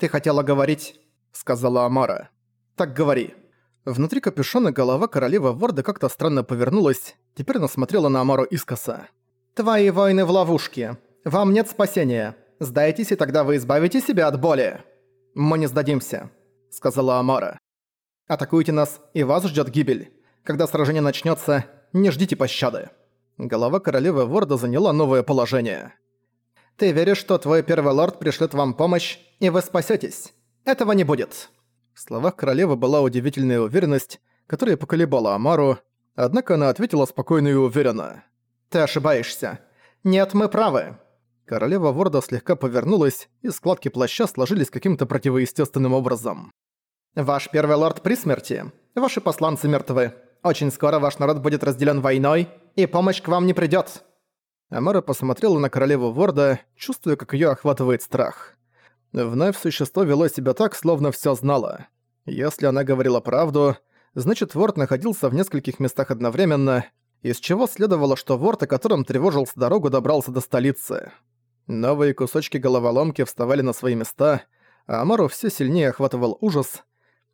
«Ты хотела говорить», — сказала Амара. «Так говори». Внутри капюшона голова королевы Ворда как-то странно повернулась, теперь она смотрела на Амару искоса. «Твои воины в ловушке. Вам нет спасения. Сдайтесь, и тогда вы избавите себя от боли». «Мы не сдадимся», — сказала Амара. «Атакуйте нас, и вас ждет гибель. Когда сражение начнется, не ждите пощады». Голова королевы Ворда заняла новое положение. «Ты веришь, что твой первый лорд пришлет вам помощь, и вы спасетесь? Этого не будет». В словах королевы была удивительная уверенность, которая поколебала Амару, однако она ответила спокойно и уверенно. «Ты ошибаешься. Нет, мы правы». Королева Ворда слегка повернулась, и складки плаща сложились каким-то противоестественным образом. «Ваш первый лорд при смерти. Ваши посланцы мертвы. Очень скоро ваш народ будет разделен войной, и помощь к вам не придёт». Амара посмотрела на королеву Ворда, чувствуя, как её охватывает страх. Вновь существо вело себя так, словно всё знало. Если она говорила правду, значит Ворд находился в нескольких местах одновременно, из чего следовало, что Ворд, о котором тревожился дорогу, добрался до столицы. Новые кусочки головоломки вставали на свои места, а Амару всё сильнее охватывал ужас.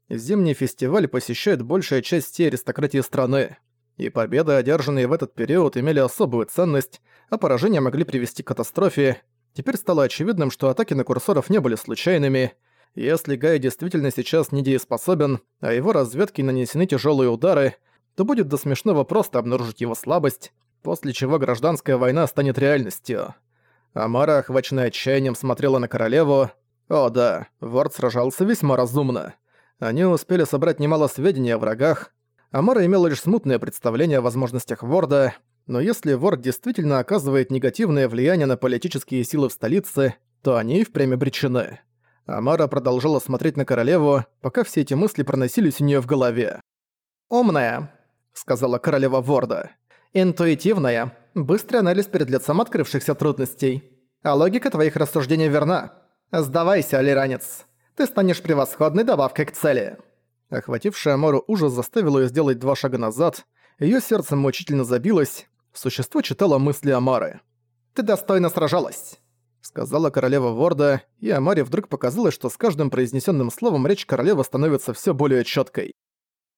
Зимний фестиваль посещает большая часть всей аристократии страны, и победы, одержанные в этот период, имели особую ценность, а поражения могли привести к катастрофе, Теперь стало очевидным, что атаки на курсоров не были случайными. Если Гай действительно сейчас недееспособен, а его разведке нанесены тяжелые удары, то будет до смешного просто обнаружить его слабость, после чего гражданская война станет реальностью. Амара, охваченная отчаянием, смотрела на королеву. О да, Ворд сражался весьма разумно. Они успели собрать немало сведений о врагах. Амара имела лишь смутное представление о возможностях Ворда, но если Ворд действительно оказывает негативное влияние на политические силы в столице, то они и впрямь обречены. Амара продолжала смотреть на королеву, пока все эти мысли проносились у нее в голове. «Умная», — сказала королева Ворда. «Интуитивная. Быстрый анализ перед лицом открывшихся трудностей. А логика твоих рассуждений верна. Сдавайся, алиранец. Ты станешь превосходной добавкой к цели». Охватившая Амару ужас заставил ее сделать два шага назад, ее сердце мучительно забилось, Существо читало мысли Амары. «Ты достойно сражалась», — сказала королева Ворда, и Амаре вдруг показалось, что с каждым произнесенным словом речь королевы становится все более четкой.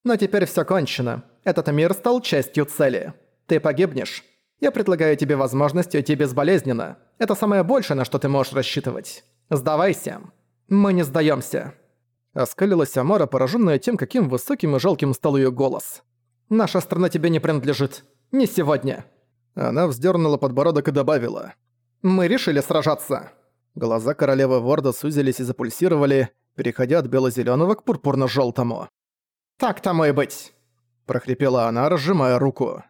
«Но теперь все кончено. Этот мир стал частью цели. Ты погибнешь. Я предлагаю тебе возможность уйти безболезненно. Это самое большее, на что ты можешь рассчитывать. Сдавайся. Мы не сдаемся. Оскалилась Амара, пораженная тем, каким высоким и жалким стал ее голос. «Наша страна тебе не принадлежит. Не сегодня». Она вздернула подбородок и добавила. «Мы решили сражаться». Глаза королевы Ворда сузились и запульсировали, переходя от бело-зелёного к пурпурно-жёлтому. «Так тому и быть!» – прохрипела она, разжимая руку.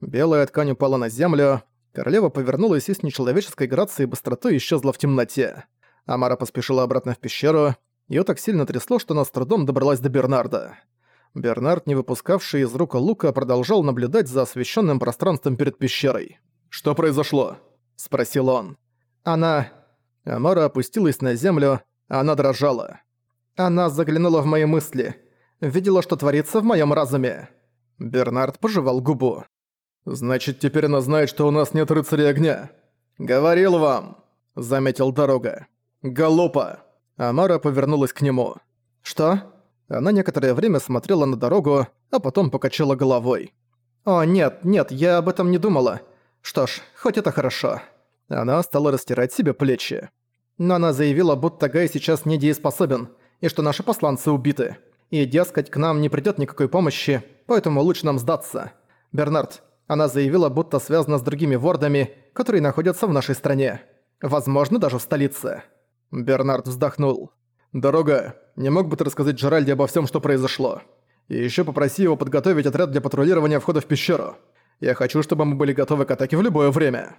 Белая ткань упала на землю, королева повернулась и с нечеловеческой грацией и быстротой исчезла в темноте. Амара поспешила обратно в пещеру, её так сильно трясло, что она с трудом добралась до Бернарда. Бернард, не выпускавший из рук лука, продолжал наблюдать за освещенным пространством перед пещерой. «Что произошло?» – спросил он. «Она...» Амара опустилась на землю, а она дрожала. «Она заглянула в мои мысли. Видела, что творится в моем разуме». Бернард пожевал губу. «Значит, теперь она знает, что у нас нет рыцаря огня?» «Говорил вам», — заметил дорога. «Галопа!» Амара повернулась к нему. «Что?» Она некоторое время смотрела на дорогу, а потом покачала головой. «О, нет, нет, я об этом не думала. Что ж, хоть это хорошо». Она стала растирать себе плечи. Но она заявила, будто Гай сейчас недееспособен, и что наши посланцы убиты. И, дескать, к нам не придёт никакой помощи, поэтому лучше нам сдаться. Бернард, она заявила, будто связана с другими вордами, которые находятся в нашей стране. Возможно, даже в столице. Бернард вздохнул. «Дорога, не мог бы ты рассказать Джеральде обо всем, что произошло? И еще попроси его подготовить отряд для патрулирования входа в пещеру. Я хочу, чтобы мы были готовы к атаке в любое время».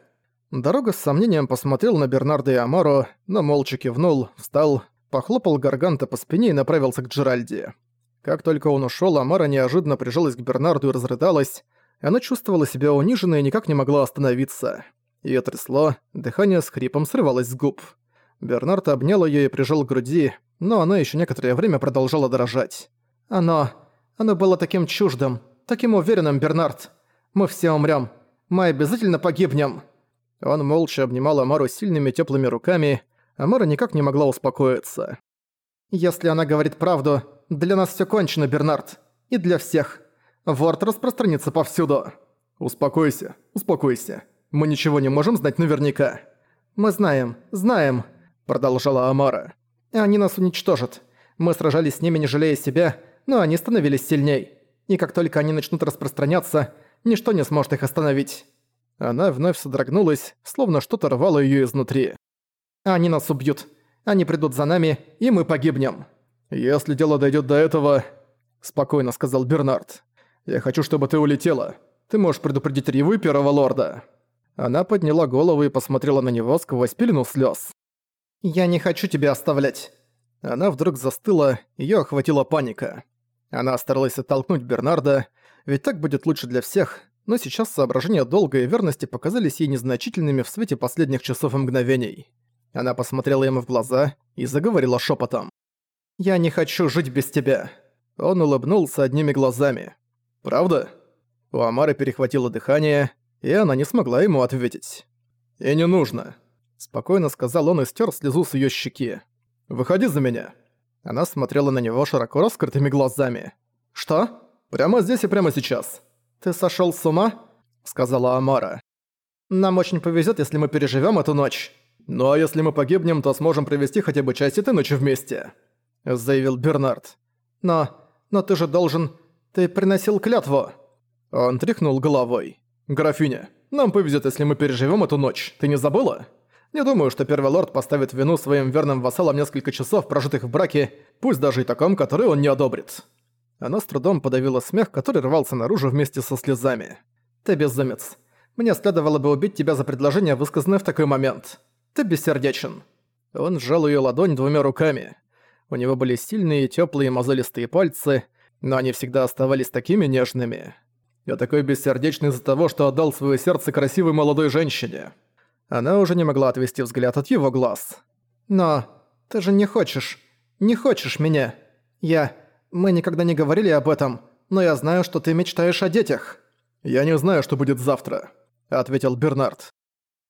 Дорога с сомнением посмотрел на Бернарда и Амару, но молча кивнул, встал, похлопал Гарганта по спине и направился к Джеральде. Как только он ушел, Амара неожиданно прижалась к Бернарду и разрыдалась. Она чувствовала себя униженной и никак не могла остановиться. Её трясло, дыхание с хрипом срывалось с губ. Бернард обнял её и прижал к груди, но она ещё некоторое время продолжала дрожать. «Оно... оно было таким чуждым, таким уверенным, Бернард. Мы все умрём. Мы обязательно погибнем». Он молча обнимал Амару сильными тёплыми руками, Амара никак не могла успокоиться. Если она говорит правду, для нас всё кончено, Бернард. И для всех. Ворд распространится повсюду. Успокойся, успокойся. Мы ничего не можем знать наверняка. Мы знаем, знаем, продолжала Амара. Они нас уничтожат. Мы сражались с ними, не жалея себя, но они становились сильней. И как только они начнут распространяться, ничто не сможет их остановить. Она вновь содрогнулась, словно что-то рвало её изнутри. Они нас убьют. Они придут за нами, и мы погибнем. Если дело дойдёт до этого, спокойно сказал Бернард. Я хочу, чтобы ты улетела. Ты можешь предупредить Риву Первого Лорда». Она подняла голову и посмотрела на него сквозь пелену слез. «Я не хочу тебя оставлять». Она вдруг застыла, её охватила паника. Она старалась оттолкнуть Бернарда, ведь так будет лучше для всех, но сейчас соображения долга и верности показались ей незначительными в свете последних часов и мгновений. Она посмотрела ему в глаза и заговорила шепотом. «Я не хочу жить без тебя». Он улыбнулся одними глазами. «Правда?» У Амары перехватило дыхание, и она не смогла ему ответить. «И не нужно», — спокойно сказал он и стер слезу с ее щеки. «Выходи за меня». Она смотрела на него широко раскрытыми глазами. «Что? Прямо здесь и прямо сейчас?» «Ты сошел с ума?» — сказала Амара. «Нам очень повезет, если мы переживем эту ночь. Ну а если мы погибнем, то сможем провести хотя бы часть этой ночи вместе», — заявил Бернард. «Но... но ты же должен... Ты приносил клятву!» Он тряхнул головой. «Графиня, нам повезет, если мы переживем эту ночь. Ты не забыла?» Не думаю, что Первый Лорд поставит вину своим верным вассалам несколько часов, прожитых в браке, пусть даже и таком, который он не одобрит. Она с трудом подавила смех, который рвался наружу вместе со слезами. «Ты безумец. Мне следовало бы убить тебя за предложение, высказанное в такой момент. Ты бессердечен». Он сжал ее ладонь двумя руками. У него были сильные, теплые, мозолистые пальцы, но они всегда оставались такими нежными. Я такой бессердечный из-за того, что отдал свое сердце красивой молодой женщине. Она уже не могла отвести взгляд от его глаз. «Но ты же не хочешь, не хочешь меня. Я... Мы никогда не говорили об этом, но я знаю, что ты мечтаешь о детях». «Я не знаю, что будет завтра», — ответил Бернард.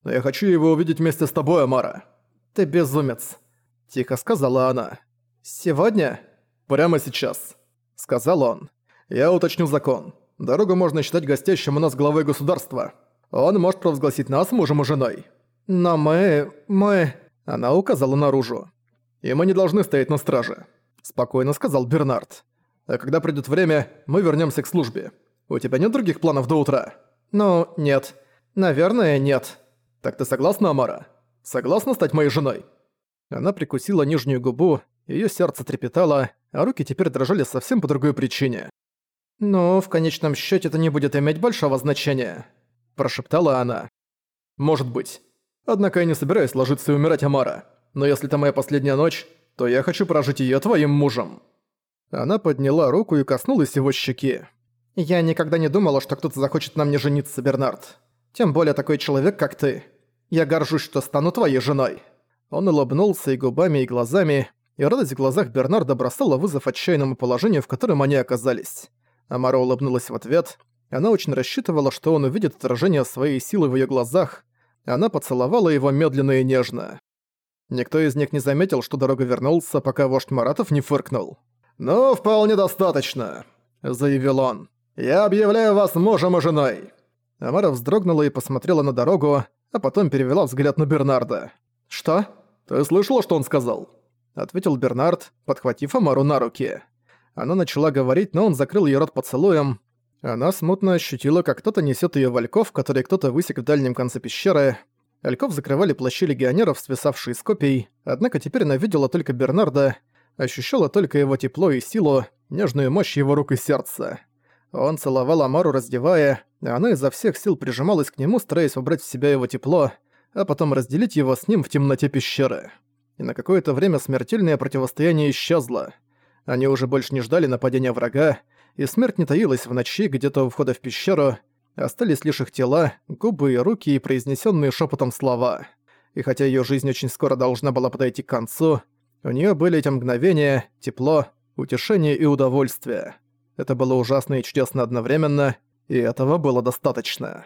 «Но я хочу его увидеть вместе с тобой, Амара». «Ты безумец», — тихо сказала она. «Сегодня?» «Прямо сейчас» сказал он. «Я уточню закон. Дорогу можно считать гостящим у нас главой государства. Он может провозгласить нас мужем и женой. Но мы... мы...» Она указала наружу. «И мы не должны стоять на страже», — спокойно сказал Бернард. «А когда придёт время, мы вернёмся к службе. У тебя нет других планов до утра?» «Ну, нет. Наверное, нет». «Так ты согласна, Амара? Согласна стать моей женой?» Она прикусила нижнюю губу, её сердце трепетало, а руки теперь дрожали совсем по другой причине. «Но в конечном счёте это не будет иметь большого значения», – прошептала она. «Может быть. Однако я не собираюсь ложиться и умирать, Амара. Но если это моя последняя ночь, то я хочу прожить её твоим мужем». Она подняла руку и коснулась его щеки. «Я никогда не думала, что кто-то захочет на мне жениться, Бернард. Тем более такой человек, как ты. Я горжусь, что стану твоей женой». Он улыбнулся и губами, и глазами, и радость в глазах Бернарда бросала вызов отчаянному положению, в котором они оказались. Амара улыбнулась в ответ. Она очень рассчитывала, что он увидит отражение своей силы в её глазах. Она поцеловала его медленно и нежно. Никто из них не заметил, что дорога вернулся, пока вождь Маратов не фыркнул. «Ну, вполне достаточно», — заявил он. «Я объявляю вас мужем и женой». Амара вздрогнула и посмотрела на дорогу, а потом перевела взгляд на Бернарда. «Что? Ты слышала, что он сказал?» ответил Бернард, подхватив Амару на руки. Она начала говорить, но он закрыл её рот поцелуем. Она смутно ощутила, как кто-то несёт её в ольков, который кто-то высек в дальнем конце пещеры. Ольков закрывали плащи легионеров, свисавшие с копий, однако теперь она видела только Бернарда, ощущала только его тепло и силу, нежную мощь его рук и сердца. Он целовал Амару, раздевая, и она изо всех сил прижималась к нему, стараясь вобрать в себя его тепло, а потом разделить его с ним в темноте пещеры и на какое-то время смертельное противостояние исчезло. Они уже больше не ждали нападения врага, и смерть не таилась в ночи где-то у входа в пещеру, остались лишь их тела, губы и руки и произнесенные шепотом слова. И хотя ее жизнь очень скоро должна была подойти к концу, у нее были эти мгновения, тепло, утешение и удовольствие. Это было ужасно и чудесно одновременно, и этого было достаточно.